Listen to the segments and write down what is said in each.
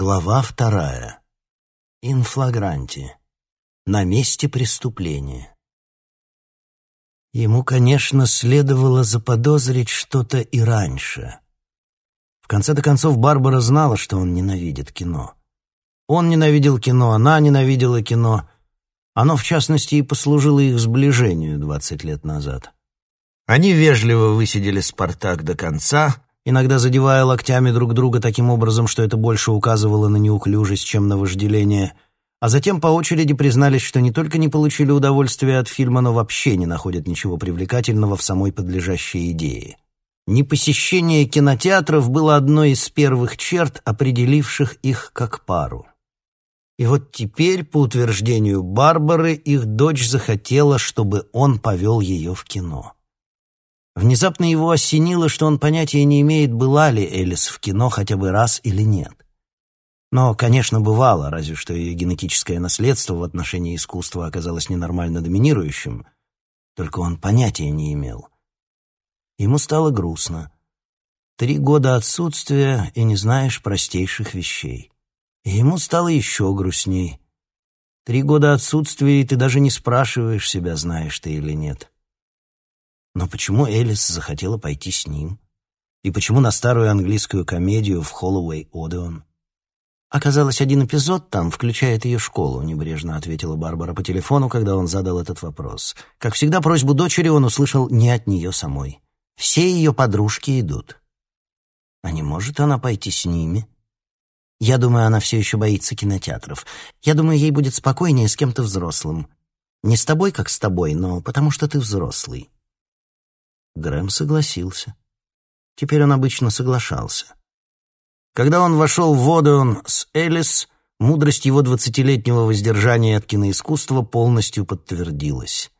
Глава вторая. Инфлагранти. На месте преступления. Ему, конечно, следовало заподозрить что-то и раньше. В конце-то концов, Барбара знала, что он ненавидит кино. Он ненавидел кино, она ненавидела кино. Оно, в частности, и послужило их сближению двадцать лет назад. Они вежливо высидели «Спартак» до конца, иногда задевая локтями друг друга таким образом, что это больше указывало на неуклюжесть, чем на вожделение, а затем по очереди признались, что не только не получили удовольствия от фильма, но вообще не находят ничего привлекательного в самой подлежащей идее. Непосещение кинотеатров было одной из первых черт, определивших их как пару. И вот теперь, по утверждению Барбары, их дочь захотела, чтобы он повел ее в кино. Внезапно его осенило, что он понятия не имеет, была ли Элис в кино хотя бы раз или нет. Но, конечно, бывало, разве что ее генетическое наследство в отношении искусства оказалось ненормально доминирующим. Только он понятия не имел. Ему стало грустно. Три года отсутствия, и не знаешь простейших вещей. И ему стало еще грустней. Три года отсутствия, и ты даже не спрашиваешь себя, знаешь ты или нет. Но почему Элис захотела пойти с ним? И почему на старую английскую комедию в Холлоуэй Одеон? «Оказалось, один эпизод там включает ее школу», — небрежно ответила Барбара по телефону, когда он задал этот вопрос. Как всегда, просьбу дочери он услышал не от нее самой. «Все ее подружки идут». «А не может она пойти с ними?» «Я думаю, она все еще боится кинотеатров. Я думаю, ей будет спокойнее с кем-то взрослым. Не с тобой, как с тобой, но потому что ты взрослый». Грэм согласился. Теперь он обычно соглашался. Когда он вошел в Одеон с Элис, мудрость его двадцатилетнего воздержания от киноискусства полностью подтвердилась.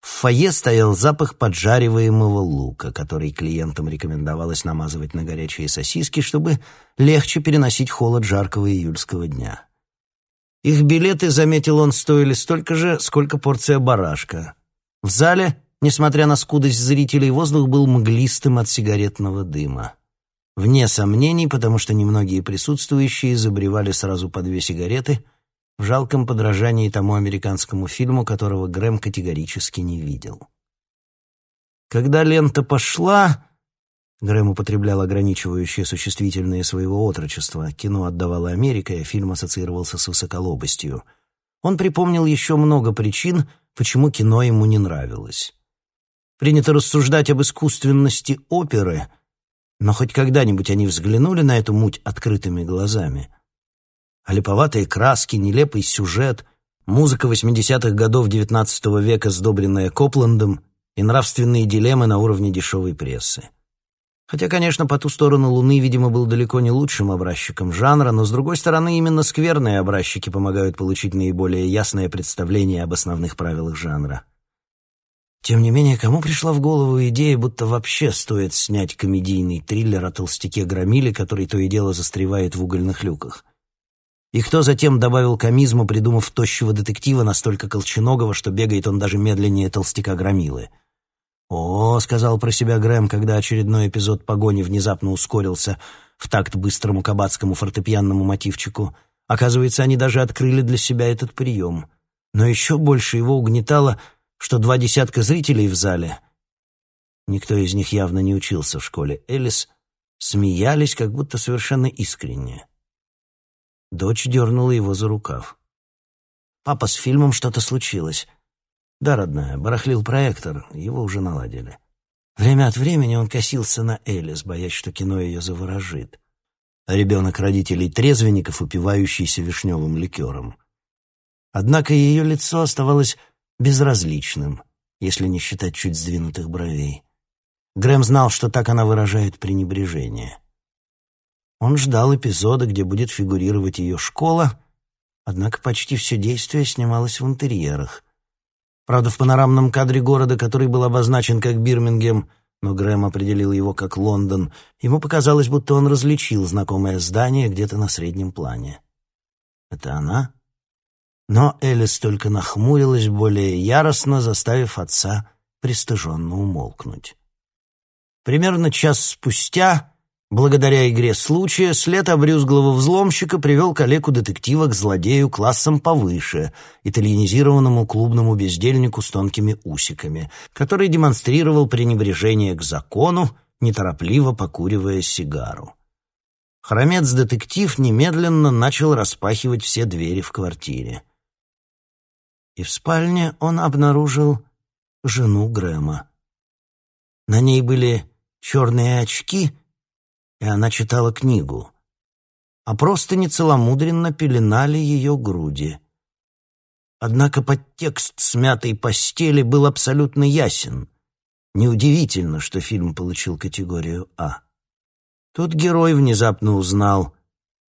В фойе стоял запах поджариваемого лука, который клиентам рекомендовалось намазывать на горячие сосиски, чтобы легче переносить холод жаркого июльского дня. Их билеты, заметил он, стоили столько же, сколько порция барашка. В зале Несмотря на скудость зрителей, воздух был мглистым от сигаретного дыма. Вне сомнений, потому что немногие присутствующие забревали сразу по две сигареты в жалком подражании тому американскому фильму, которого Грэм категорически не видел. Когда лента пошла, Грэм употреблял ограничивающие существительные своего отрочества, кино отдавала Америка, и фильм ассоциировался с высоколобостью. Он припомнил еще много причин, почему кино ему не нравилось. Принято рассуждать об искусственности оперы, но хоть когда-нибудь они взглянули на эту муть открытыми глазами. А липоватые краски, нелепый сюжет, музыка 80-х годов XIX века, сдобренная Копландом, и нравственные дилеммы на уровне дешевой прессы. Хотя, конечно, по ту сторону Луны, видимо, был далеко не лучшим образчиком жанра, но, с другой стороны, именно скверные образчики помогают получить наиболее ясное представление об основных правилах жанра. Тем не менее, кому пришла в голову идея, будто вообще стоит снять комедийный триллер о толстяке Громиле, который то и дело застревает в угольных люках? И кто затем добавил комизма, придумав тощего детектива настолько колченогого, что бегает он даже медленнее толстяка Громилы? «О», — сказал про себя Грэм, когда очередной эпизод погони внезапно ускорился в такт быстрому кабацкому фортепианному мотивчику. Оказывается, они даже открыли для себя этот прием. Но еще больше его угнетало — что два десятка зрителей в зале, никто из них явно не учился в школе Элис, смеялись как будто совершенно искренне. Дочь дернула его за рукав. «Папа, с фильмом что-то случилось». «Да, родная, барахлил проектор, его уже наладили». Время от времени он косился на Элис, боясь, что кино ее заворожит. Ребенок родителей трезвенников, упивающийся вишневым ликером. Однако ее лицо оставалось безразличным, если не считать чуть сдвинутых бровей. Грэм знал, что так она выражает пренебрежение. Он ждал эпизода, где будет фигурировать ее школа, однако почти все действие снималось в интерьерах. Правда, в панорамном кадре города, который был обозначен как Бирмингем, но Грэм определил его как Лондон, ему показалось, будто он различил знакомое здание где-то на среднем плане. «Это она?» Но Элис только нахмурилась более яростно, заставив отца пристыженно умолкнуть. Примерно час спустя Благодаря игре случая след обрюзглого взломщика привел коллегу-детектива к злодею классом повыше, итальянизированному клубному бездельнику с тонкими усиками, который демонстрировал пренебрежение к закону, неторопливо покуривая сигару. Хромец-детектив немедленно начал распахивать все двери в квартире. И в спальне он обнаружил жену Грэма. На ней были черные очки — и она читала книгу, а просто нецеломудренно пеленали ее груди. Однако подтекст смятой постели был абсолютно ясен. Неудивительно, что фильм получил категорию «А». Тут герой внезапно узнал,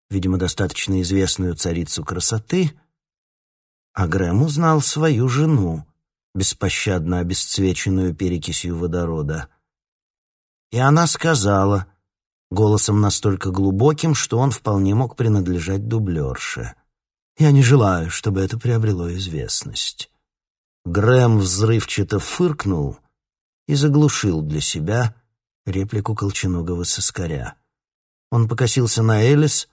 видимо, достаточно известную царицу красоты, а Грэм узнал свою жену, беспощадно обесцвеченную перекисью водорода. И она сказала — голосом настолько глубоким, что он вполне мог принадлежать дублерше. «Я не желаю, чтобы это приобрело известность». Грэм взрывчато фыркнул и заглушил для себя реплику колченогого соскаря. Он покосился на Элис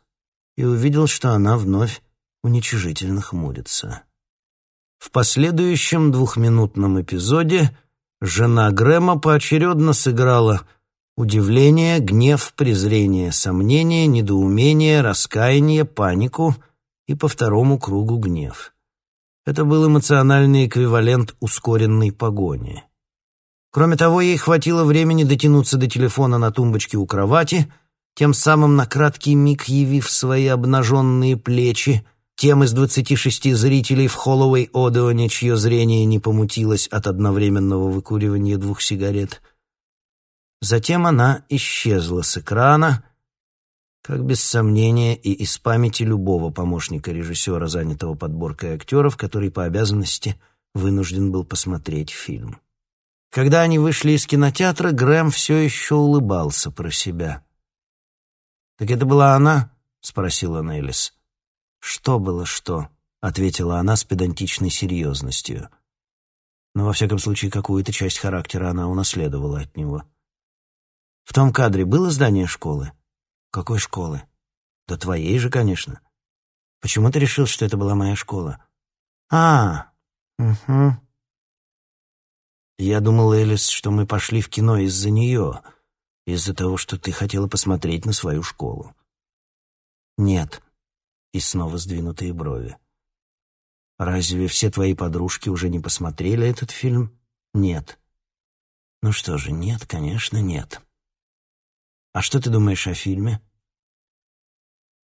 и увидел, что она вновь уничижительно хмурится. В последующем двухминутном эпизоде жена Грэма поочередно сыграла Удивление, гнев, презрение, сомнение, недоумение, раскаяние, панику и по второму кругу гнев. Это был эмоциональный эквивалент ускоренной погони. Кроме того, ей хватило времени дотянуться до телефона на тумбочке у кровати, тем самым на краткий миг явив свои обнаженные плечи, тем из двадцати шести зрителей в Холлоуэй-Одеоне, чье зрение не помутилось от одновременного выкуривания двух сигарет — Затем она исчезла с экрана, как без сомнения и из памяти любого помощника режиссера, занятого подборкой актеров, который по обязанности вынужден был посмотреть фильм. Когда они вышли из кинотеатра, Грэм все еще улыбался про себя. «Так это была она?» — спросила Неллис. «Что было что?» — ответила она с педантичной серьезностью. Но, во всяком случае, какую-то часть характера она унаследовала от него. В том кадре было здание школы? Какой школы? Да твоей же, конечно. Почему ты решил, что это была моя школа? А, угу. Я думал, Элис, что мы пошли в кино из-за нее, из-за того, что ты хотела посмотреть на свою школу. Нет. И снова сдвинутые брови. Разве все твои подружки уже не посмотрели этот фильм? Нет. Ну что же, нет, конечно, нет. А что ты думаешь о фильме?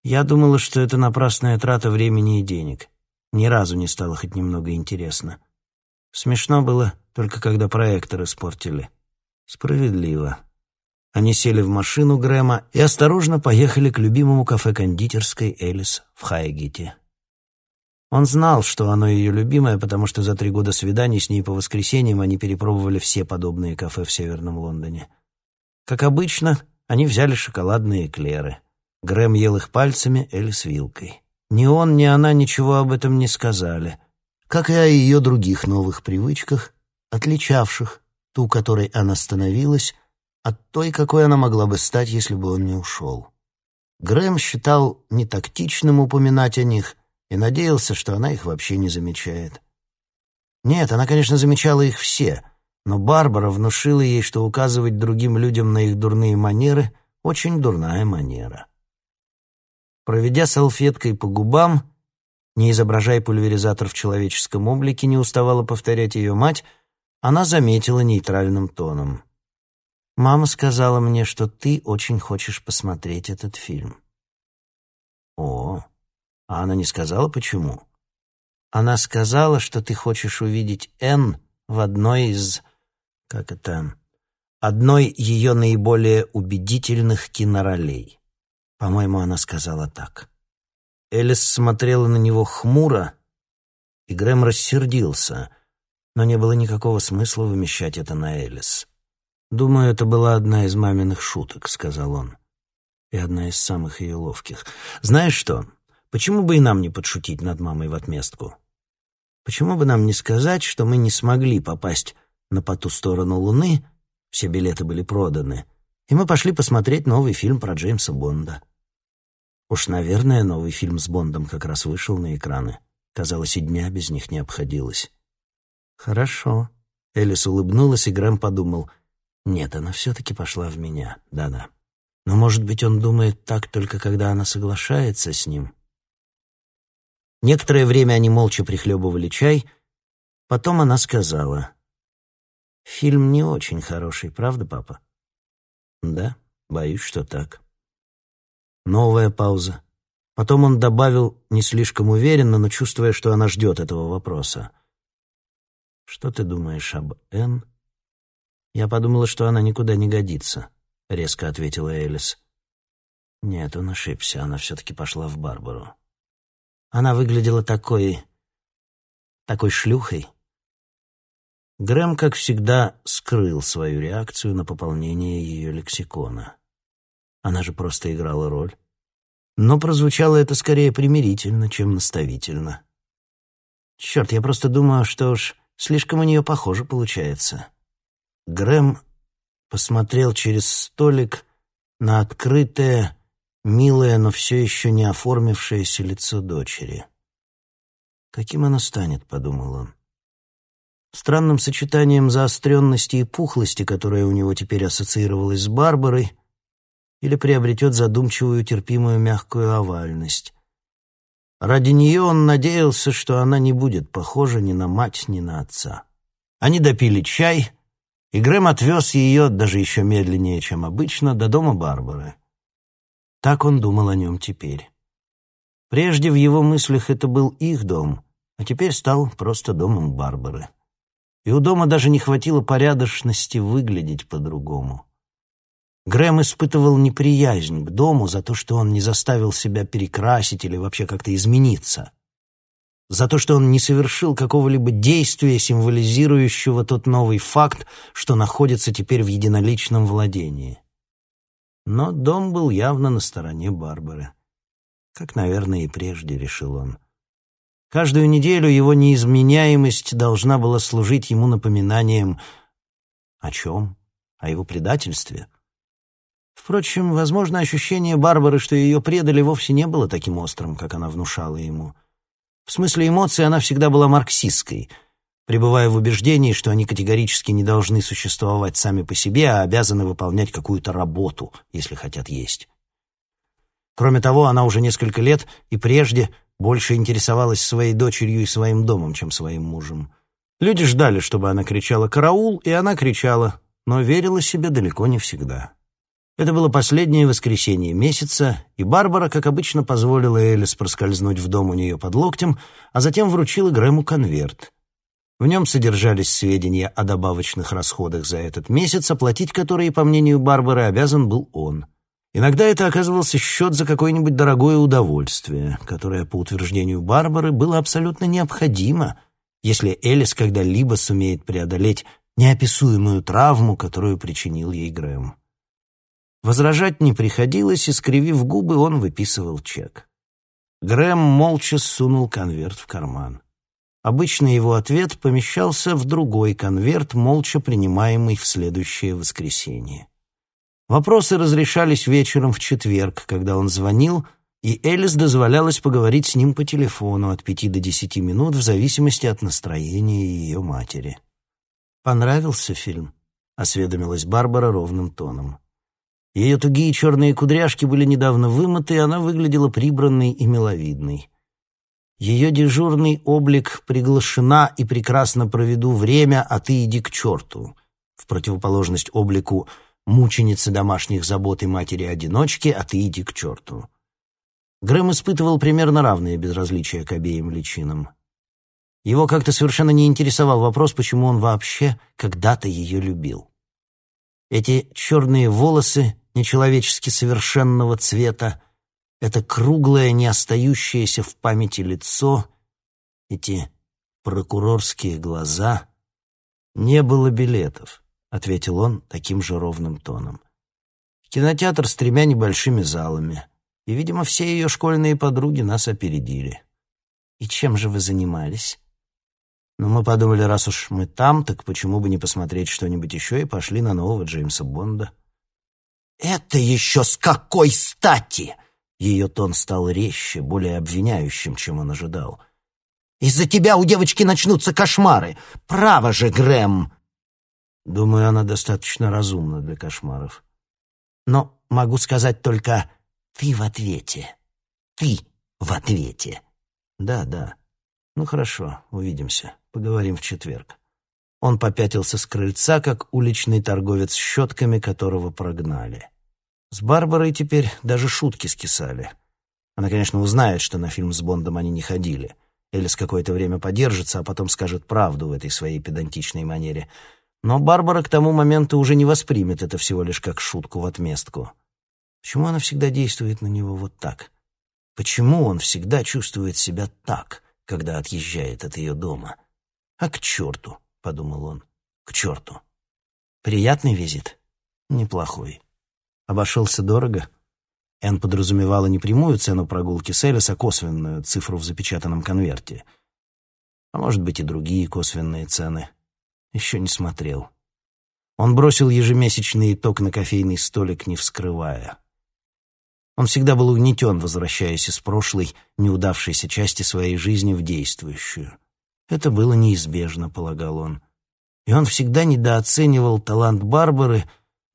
Я думала, что это напрасная трата времени и денег. Ни разу не стало хоть немного интересно. Смешно было только когда проектор испортили. Справедливо. Они сели в машину Грэма и осторожно поехали к любимому кафе-кондитерской Элис в Хайгите. Он знал, что оно ее любимое, потому что за три года свиданий с ней по воскресеньям они перепробовали все подобные кафе в Северном Лондоне. Как обычно, они взяли шоколадные эклеры. Грэм ел их пальцами, Элли с вилкой. Ни он, ни она ничего об этом не сказали, как и о ее других новых привычках, отличавших ту, которой она становилась, от той, какой она могла бы стать, если бы он не ушел. Грэм считал нетактичным упоминать о них и надеялся, что она их вообще не замечает. Нет, она, конечно, замечала их все, но Барбара внушила ей, что указывать другим людям на их дурные манеры — очень дурная манера. Проведя салфеткой по губам, не изображая пульверизатор в человеческом облике, не уставала повторять ее мать, она заметила нейтральным тоном. «Мама сказала мне, что ты очень хочешь посмотреть этот фильм». «О, а она не сказала, почему?» «Она сказала, что ты хочешь увидеть Энн в одной из как это, одной ее наиболее убедительных киноролей. По-моему, она сказала так. Элис смотрела на него хмуро, и Грэм рассердился, но не было никакого смысла вымещать это на Элис. «Думаю, это была одна из маминых шуток», — сказал он. «И одна из самых ее ловких. Знаешь что, почему бы и нам не подшутить над мамой в отместку? Почему бы нам не сказать, что мы не смогли попасть на по ту сторону Луны, все билеты были проданы, И мы пошли посмотреть новый фильм про Джеймса Бонда. Уж, наверное, новый фильм с Бондом как раз вышел на экраны. Казалось, и дня без них не обходилось. «Хорошо». Элис улыбнулась, и Грэм подумал. «Нет, она все-таки пошла в меня. Да-да. Но, может быть, он думает так только когда она соглашается с ним?» Некоторое время они молча прихлебывали чай. Потом она сказала. «Фильм не очень хороший, правда, папа?» «Да, боюсь, что так». Новая пауза. Потом он добавил не слишком уверенно, но чувствуя, что она ждет этого вопроса. «Что ты думаешь об Энн?» «Я подумала, что она никуда не годится», — резко ответила Элис. «Нет, он ошибся, она все-таки пошла в Барбару. Она выглядела такой... такой шлюхой». Грэм, как всегда, скрыл свою реакцию на пополнение ее лексикона. Она же просто играла роль. Но прозвучало это скорее примирительно, чем наставительно. Черт, я просто думаю, что уж слишком у нее похоже получается. Грэм посмотрел через столик на открытое, милое, но все еще не оформившееся лицо дочери. «Каким оно станет?» — подумал он. Странным сочетанием заостренности и пухлости, которая у него теперь ассоциировалась с Барбарой, или приобретет задумчивую терпимую мягкую овальность. Ради нее он надеялся, что она не будет похожа ни на мать, ни на отца. Они допили чай, и Грэм отвез ее, даже еще медленнее, чем обычно, до дома Барбары. Так он думал о нем теперь. Прежде в его мыслях это был их дом, а теперь стал просто домом Барбары. И у дома даже не хватило порядочности выглядеть по-другому. Грэм испытывал неприязнь к дому за то, что он не заставил себя перекрасить или вообще как-то измениться. За то, что он не совершил какого-либо действия, символизирующего тот новый факт, что находится теперь в единоличном владении. Но дом был явно на стороне Барбары. Как, наверное, и прежде, решил он. Каждую неделю его неизменяемость должна была служить ему напоминанием о чем? О его предательстве — Впрочем, возможно, ощущение Барбары, что ее предали, вовсе не было таким острым, как она внушала ему. В смысле эмоций она всегда была марксистской, пребывая в убеждении, что они категорически не должны существовать сами по себе, а обязаны выполнять какую-то работу, если хотят есть. Кроме того, она уже несколько лет и прежде больше интересовалась своей дочерью и своим домом, чем своим мужем. Люди ждали, чтобы она кричала «караул», и она кричала, но верила себе далеко не всегда. Это было последнее воскресенье месяца, и Барбара, как обычно, позволила Элис проскользнуть в дом у нее под локтем, а затем вручила Грэму конверт. В нем содержались сведения о добавочных расходах за этот месяц, оплатить которые, по мнению Барбары, обязан был он. Иногда это оказывался счет за какое-нибудь дорогое удовольствие, которое, по утверждению Барбары, было абсолютно необходимо, если Элис когда-либо сумеет преодолеть неописуемую травму, которую причинил ей Грэм. Возражать не приходилось, и, скривив губы, он выписывал чек. Грэм молча сунул конверт в карман. Обычно его ответ помещался в другой конверт, молча принимаемый в следующее воскресенье. Вопросы разрешались вечером в четверг, когда он звонил, и Элис дозволялось поговорить с ним по телефону от пяти до десяти минут в зависимости от настроения ее матери. «Понравился фильм?» — осведомилась Барбара ровным тоном. Ее тугие черные кудряшки были недавно вымыты, и она выглядела прибранной и миловидной. Ее дежурный облик приглашена и прекрасно проведу время, а ты иди к черту. В противоположность облику мученицы домашних забот и матери-одиночки, а ты иди к черту. Грэм испытывал примерно равное безразличие к обеим личинам. Его как-то совершенно не интересовал вопрос, почему он вообще когда-то ее любил. Эти черные волосы нечеловечески совершенного цвета, это круглое, не остающееся в памяти лицо, эти прокурорские глаза. «Не было билетов», — ответил он таким же ровным тоном. «Кинотеатр с тремя небольшими залами, и, видимо, все ее школьные подруги нас опередили». «И чем же вы занимались?» «Ну, мы подумали, раз уж мы там, так почему бы не посмотреть что-нибудь еще, и пошли на нового Джеймса Бонда». «Это еще с какой стати?» Ее тон стал резче, более обвиняющим, чем он ожидал. «Из-за тебя у девочки начнутся кошмары! Право же, Грэм!» Думаю, она достаточно разумна для кошмаров. Но могу сказать только «ты в ответе». «Ты в ответе». «Да, да. Ну хорошо, увидимся. Поговорим в четверг». Он попятился с крыльца, как уличный торговец щетками, которого прогнали. С Барбарой теперь даже шутки скисали. Она, конечно, узнает, что на фильм с Бондом они не ходили. Элис какое-то время подержится, а потом скажет правду в этой своей педантичной манере. Но Барбара к тому моменту уже не воспримет это всего лишь как шутку в отместку. Почему она всегда действует на него вот так? Почему он всегда чувствует себя так, когда отъезжает от ее дома? А к черту! — подумал он. «К черту! Приятный визит? Неплохой. Обошелся дорого?» Энн подразумевала не прямую цену прогулки с Элис, а косвенную цифру в запечатанном конверте. А может быть и другие косвенные цены. Еще не смотрел. Он бросил ежемесячный итог на кофейный столик, не вскрывая. Он всегда был угнетен, возвращаясь из прошлой, неудавшейся части своей жизни в действующую. Это было неизбежно, полагал он. И он всегда недооценивал талант Барбары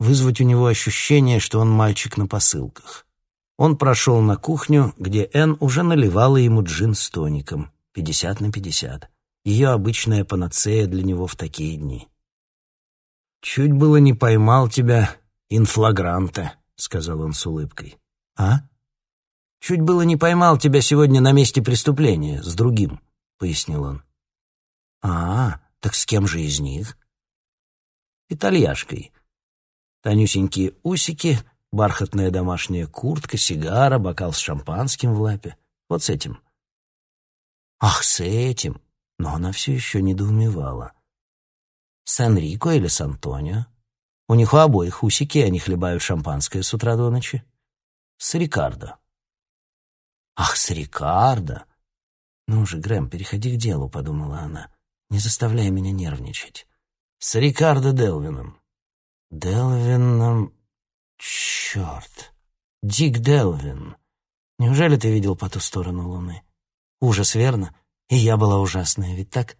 вызвать у него ощущение, что он мальчик на посылках. Он прошел на кухню, где Энн уже наливала ему джин с тоником, пятьдесят на пятьдесят. Ее обычная панацея для него в такие дни. «Чуть было не поймал тебя инфлагранта», — сказал он с улыбкой. «А?» «Чуть было не поймал тебя сегодня на месте преступления, с другим», — пояснил он. «А, так с кем же из них?» «Итальяшкой. Тонюсенькие усики, бархатная домашняя куртка, сигара, бокал с шампанским в лапе. Вот с этим». «Ах, с этим!» Но она все еще недоумевала. «С Энрико или с Антонио? У них у обоих усики, они хлебают шампанское с утра до ночи. С Рикардо». «Ах, с Рикардо!» «Ну же, Грэм, переходи к делу», — подумала она. Не заставляй меня нервничать. С Рикардо Делвином. Делвином... Черт. Дик Делвин. Неужели ты видел по ту сторону луны? Ужас, верно? И я была ужасная, ведь так?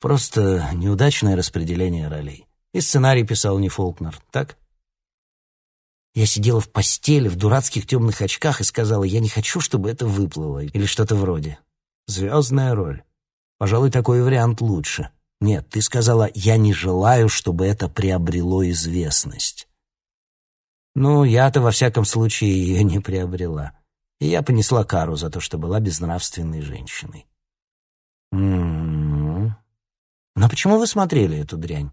Просто неудачное распределение ролей. И сценарий писал не Фолкнер, так? Я сидела в постели в дурацких темных очках и сказала, я не хочу, чтобы это выплыло, или что-то вроде. Звездная роль. Пожалуй, такой вариант лучше. Нет, ты сказала, я не желаю, чтобы это приобрело известность. Ну, я-то во всяком случае ее не приобрела. И я понесла кару за то, что была безнравственной женщиной. М-м-м. Но почему вы смотрели эту дрянь?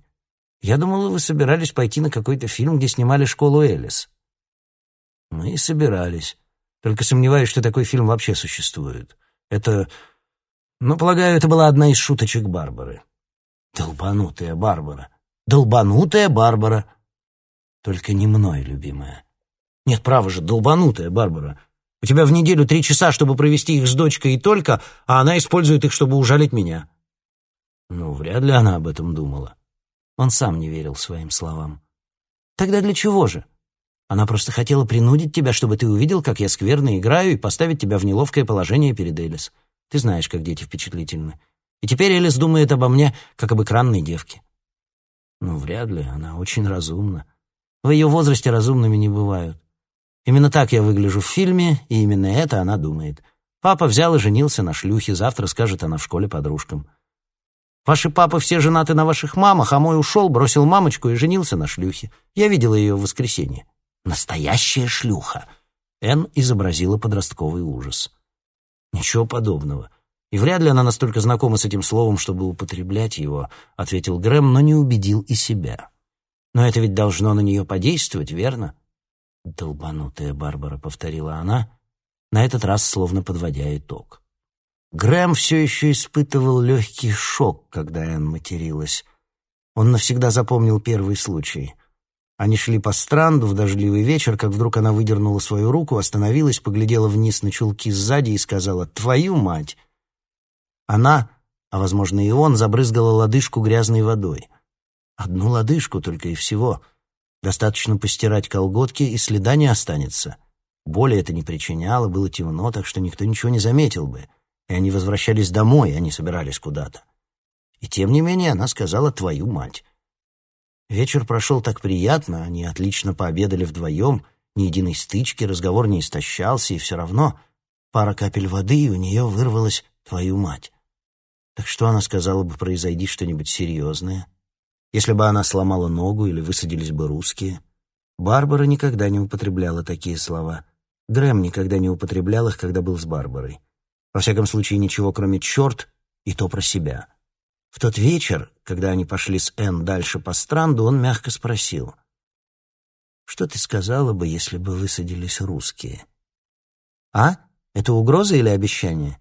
Я думала, вы собирались пойти на какой-то фильм, где снимали школу Элис. Мы и собирались. Только сомневаюсь, что такой фильм вообще существует. Это но, полагаю, это была одна из шуточек Барбары. Долбанутая Барбара. Долбанутая Барбара. Только не мной, любимая. Нет, право же, долбанутая Барбара. У тебя в неделю три часа, чтобы провести их с дочкой и только, а она использует их, чтобы ужалить меня. Ну, вряд ли она об этом думала. Он сам не верил своим словам. Тогда для чего же? Она просто хотела принудить тебя, чтобы ты увидел, как я скверно играю, и поставить тебя в неловкое положение перед Элис. Ты знаешь, как дети впечатлительны. И теперь Элис думает обо мне, как об экранной девке. Ну, вряд ли, она очень разумна. В ее возрасте разумными не бывают. Именно так я выгляжу в фильме, и именно это она думает. Папа взял и женился на шлюхе, завтра скажет она в школе подружкам. Ваши папы все женаты на ваших мамах, а мой ушел, бросил мамочку и женился на шлюхе. Я видела ее в воскресенье. Настоящая шлюха. Эн изобразила подростковый ужас. Ничего подобного. И вряд ли она настолько знакома с этим словом, чтобы употреблять его, ответил Грэм, но не убедил и себя. Но это ведь должно на нее подействовать, верно? Долбанутая Барбара, повторила она, на этот раз словно подводя итог. Грэм все еще испытывал легкий шок, когда Энн материлась. Он навсегда запомнил первый случай — они шли по странду в дождливый вечер, как вдруг она выдернула свою руку, остановилась, поглядела вниз на чулки сзади и сказала «Твою мать!». Она, а, возможно, и он, забрызгала лодыжку грязной водой. Одну лодыжку только и всего. Достаточно постирать колготки, и следа не останется. Боли это не причиняло, было темно, так что никто ничего не заметил бы. И они возвращались домой, а не собирались куда-то. И тем не менее она сказала «твою мать». Вечер прошел так приятно, они отлично пообедали вдвоем, ни единой стычки, разговор не истощался, и все равно пара капель воды, и у нее вырвалась «твою мать». Так что она сказала бы, произойди что-нибудь серьезное? Если бы она сломала ногу или высадились бы русские? Барбара никогда не употребляла такие слова. Грэм никогда не употреблял их, когда был с Барбарой. Во всяком случае, ничего, кроме «черт» и то про себя. В тот вечер, когда они пошли с Энн дальше по странду, он мягко спросил. «Что ты сказала бы, если бы высадились русские?» «А? Это угроза или обещание?»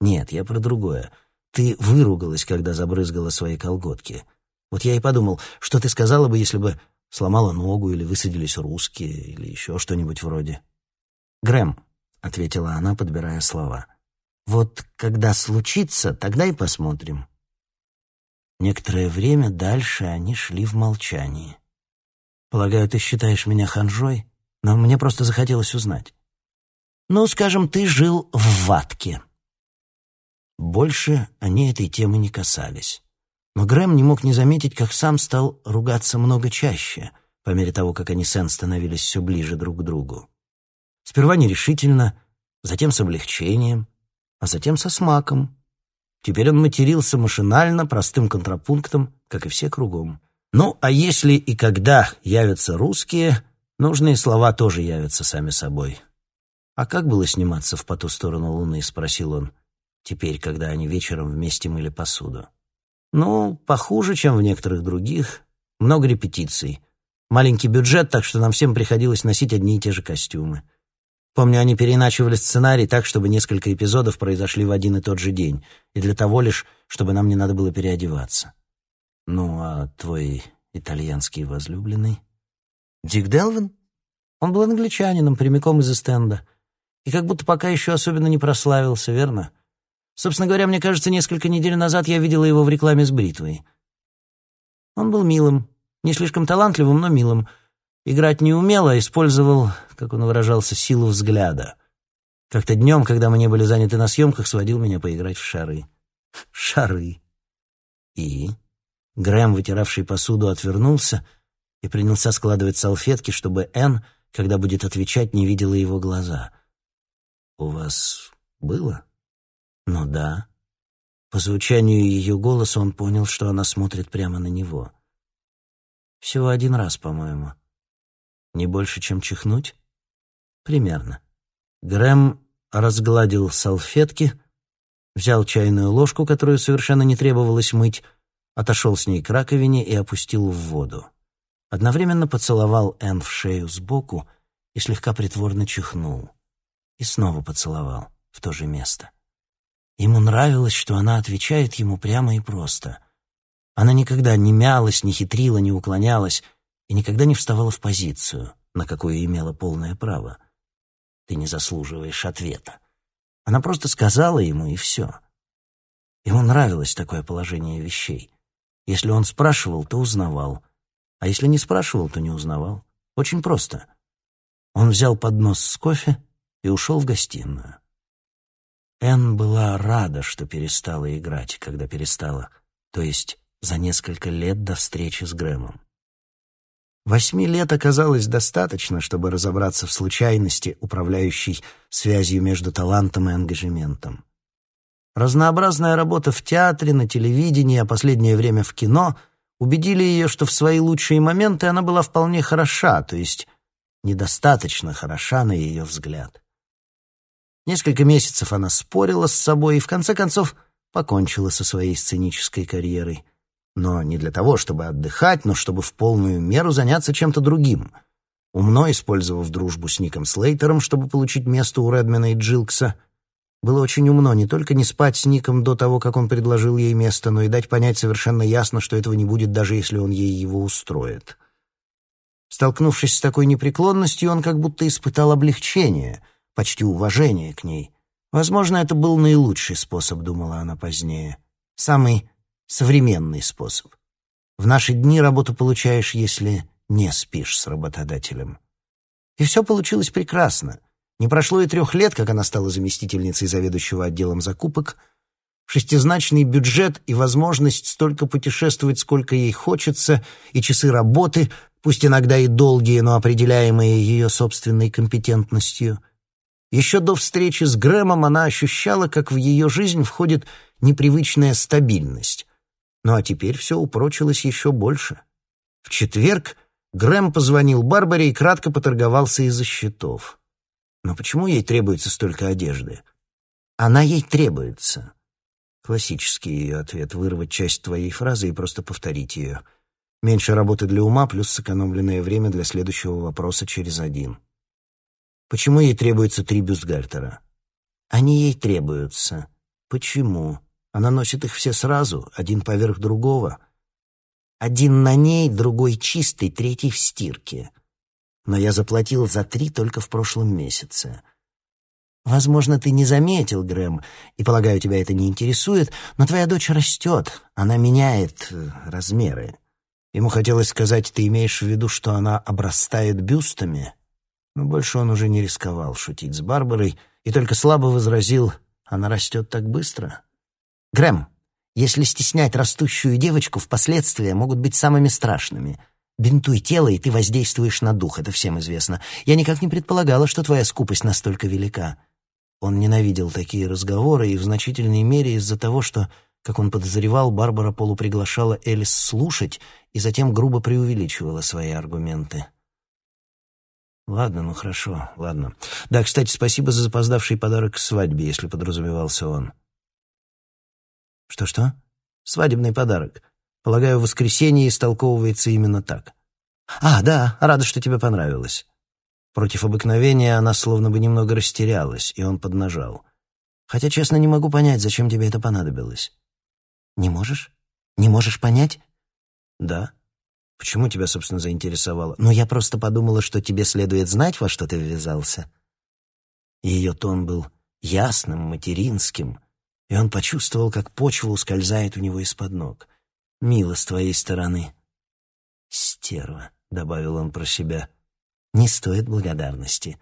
«Нет, я про другое. Ты выругалась, когда забрызгала свои колготки. Вот я и подумал, что ты сказала бы, если бы сломала ногу или высадились русские, или еще что-нибудь вроде». «Грэм», — ответила она, подбирая слова. «Вот когда случится, тогда и посмотрим». Некоторое время дальше они шли в молчании. «Полагаю, ты считаешь меня ханжой, но мне просто захотелось узнать». «Ну, скажем, ты жил в ватке». Больше они этой темы не касались. Но Грэм не мог не заметить, как сам стал ругаться много чаще, по мере того, как они с Энн становились все ближе друг к другу. Сперва нерешительно, затем с облегчением, а затем со смаком, Теперь он матерился машинально, простым контрапунктом, как и все кругом. Ну, а если и когда явятся русские, нужные слова тоже явятся сами собой. «А как было сниматься в «По ту сторону луны»?» — спросил он, теперь, когда они вечером вместе мыли посуду. «Ну, похуже, чем в некоторых других. Много репетиций. Маленький бюджет, так что нам всем приходилось носить одни и те же костюмы. Помню, они переиначивали сценарий так, чтобы несколько эпизодов произошли в один и тот же день, и для того лишь, чтобы нам не надо было переодеваться. Ну, а твой итальянский возлюбленный? Дик Делвин? Он был англичанином, прямиком из Эстенда. И как будто пока еще особенно не прославился, верно? Собственно говоря, мне кажется, несколько недель назад я видела его в рекламе с бритвой. Он был милым, не слишком талантливым, но милым — Играть не умел, а использовал, как он выражался, силу взгляда. Как-то днем, когда мы не были заняты на съемках, сводил меня поиграть в шары. Шары. И? Грэм, вытиравший посуду, отвернулся и принялся складывать салфетки, чтобы Энн, когда будет отвечать, не видела его глаза. «У вас было?» «Ну да». По звучанию ее голоса он понял, что она смотрит прямо на него. «Всего один раз, по-моему». Не больше, чем чихнуть? Примерно. Грэм разгладил салфетки, взял чайную ложку, которую совершенно не требовалось мыть, отошел с ней к раковине и опустил в воду. Одновременно поцеловал Энн в шею сбоку и слегка притворно чихнул. И снова поцеловал в то же место. Ему нравилось, что она отвечает ему прямо и просто. Она никогда не мялась, не хитрила, не уклонялась, и никогда не вставала в позицию, на какую имела полное право. Ты не заслуживаешь ответа. Она просто сказала ему, и все. Ему нравилось такое положение вещей. Если он спрашивал, то узнавал. А если не спрашивал, то не узнавал. Очень просто. Он взял поднос с кофе и ушел в гостиную. Энн была рада, что перестала играть, когда перестала, то есть за несколько лет до встречи с Грэмом. Восьми лет оказалось достаточно, чтобы разобраться в случайности, управляющей связью между талантом и ангажементом. Разнообразная работа в театре, на телевидении, а последнее время в кино убедили ее, что в свои лучшие моменты она была вполне хороша, то есть недостаточно хороша на ее взгляд. Несколько месяцев она спорила с собой и, в конце концов, покончила со своей сценической карьерой — но не для того, чтобы отдыхать, но чтобы в полную меру заняться чем-то другим. Умно использовав дружбу с Ником Слейтером, чтобы получить место у Редмена и Джилкса, было очень умно не только не спать с Ником до того, как он предложил ей место, но и дать понять совершенно ясно, что этого не будет, даже если он ей его устроит. Столкнувшись с такой непреклонностью, он как будто испытал облегчение, почти уважение к ней. Возможно, это был наилучший способ, думала она позднее. Самый современный способ. В наши дни работу получаешь, если не спишь с работодателем. И все получилось прекрасно. Не прошло и трех лет, как она стала заместительницей заведующего отделом закупок. Шестизначный бюджет и возможность столько путешествовать, сколько ей хочется, и часы работы, пусть иногда и долгие, но определяемые ее собственной компетентностью. Еще до встречи с Грэмом она ощущала, как в ее жизнь входит непривычная стабильность. Ну а теперь все упрочилось еще больше. В четверг Грэм позвонил Барбаре и кратко поторговался из-за счетов. Но почему ей требуется столько одежды? Она ей требуется. Классический ее ответ — вырвать часть твоей фразы и просто повторить ее. Меньше работы для ума плюс сэкономленное время для следующего вопроса через один. Почему ей требуется три бюстгальтера? Они ей требуются. Почему? Она носит их все сразу, один поверх другого. Один на ней, другой чистый, третий в стирке. Но я заплатил за три только в прошлом месяце. Возможно, ты не заметил, Грэм, и, полагаю, тебя это не интересует, но твоя дочь растет, она меняет э, размеры. Ему хотелось сказать, ты имеешь в виду, что она обрастает бюстами? Но больше он уже не рисковал шутить с Барбарой и только слабо возразил, она растет так быстро. Грэм, если стеснять растущую девочку, впоследствии могут быть самыми страшными. Бинтуй тело, и ты воздействуешь на дух, это всем известно. Я никак не предполагала, что твоя скупость настолько велика. Он ненавидел такие разговоры, и в значительной мере из-за того, что, как он подозревал, Барбара полуприглашала Элис слушать и затем грубо преувеличивала свои аргументы. «Ладно, ну хорошо, ладно. Да, кстати, спасибо за запоздавший подарок к свадьбе, если подразумевался он». «Что-что?» «Свадебный подарок. Полагаю, воскресенье истолковывается именно так». «А, да, рада, что тебе понравилось». Против обыкновения она словно бы немного растерялась, и он поднажал. «Хотя, честно, не могу понять, зачем тебе это понадобилось». «Не можешь? Не можешь понять?» «Да. Почему тебя, собственно, заинтересовало?» «Ну, я просто подумала, что тебе следует знать, во что ты ввязался». Ее тон был ясным, материнским, и он почувствовал, как почва ускользает у него из-под ног. «Мило с твоей стороны». «Стерва», — добавил он про себя, — не стоит благодарности.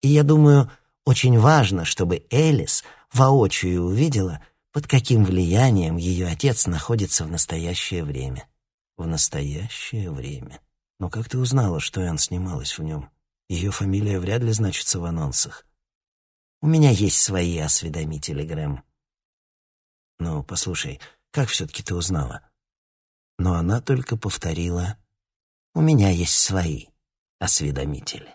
И я думаю, очень важно, чтобы Элис воочию увидела, под каким влиянием ее отец находится в настоящее время. В настоящее время. Но как ты узнала, что Энн снималась в нем? Ее фамилия вряд ли значится в анонсах. У меня есть свои осведомители, Грэм. Ну, послушай, как все-таки ты узнала? Но она только повторила, у меня есть свои осведомители.